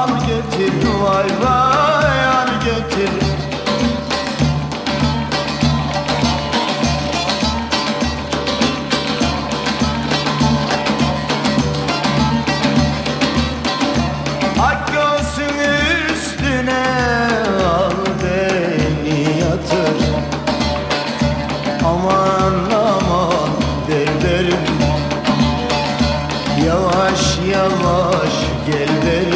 al getir Vay vay al getir. Ak göğsün üstüne al beni yatır. Aman aman derlerim Yavaş yavaş gel derim.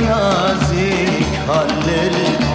nazik halleri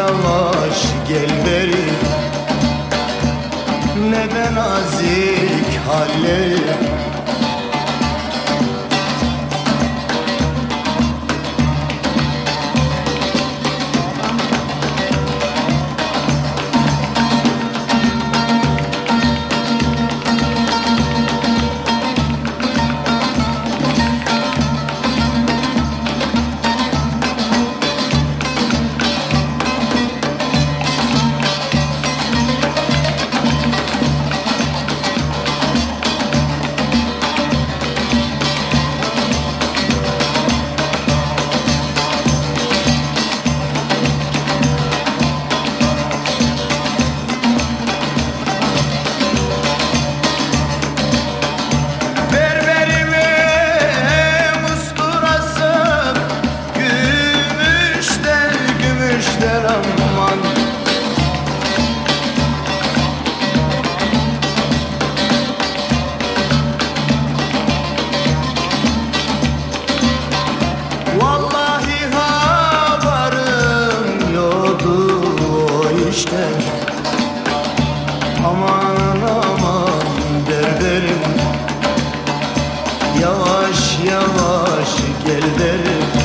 yavaş gel beri. Neden azik hallerim Yavaş yavaş gel derim.